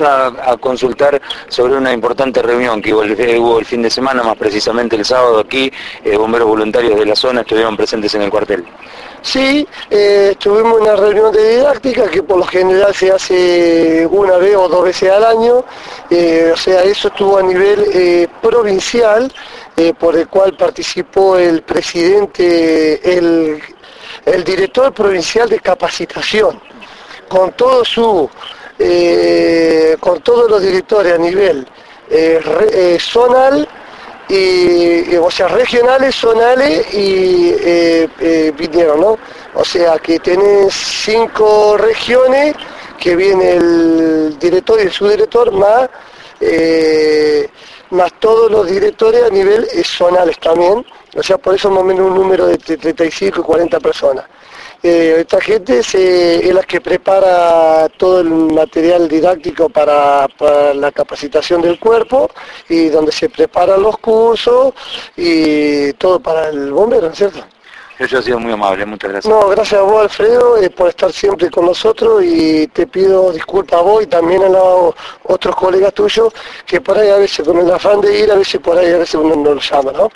a, consultar sobre una importante reunión que eh, hubo el, fin de semana, más precisamente el sábado aquí, eh, bomberos voluntarios de la zona estuvieron presentes en el cuartel. Sí, eh, tuvimos una reunión de didáctica que por lo general se hace una vez o dos veces al año, o sea, eso estuvo a nivel provincial, por el cual participó el presidente, el, el director provincial de capacitación, con todo su eh, con todos los directores a nivel eh, eh, zonal, y, o sea, regionales, zonales y vinieron, ¿no? O sea, que tienen cinco regiones, que viene el director y el subdirector, más, más todos los directores a nivel zonales también, o sea, por eso más o menos un número de 35 y 40 personas. Eh, esta gente es la que prepara todo el material didáctico para, la capacitación del cuerpo y donde se preparan los cursos y todo para el bombero, ¿no es cierto? Eso ha sido muy amable, muchas gracias. No, gracias a vos Alfredo eh, por estar siempre con nosotros y te pido disculpas a vos y también a los otros colegas tuyos que por ahí a veces con el afán de ir, a veces por ahí a veces uno no lo llama, ¿no?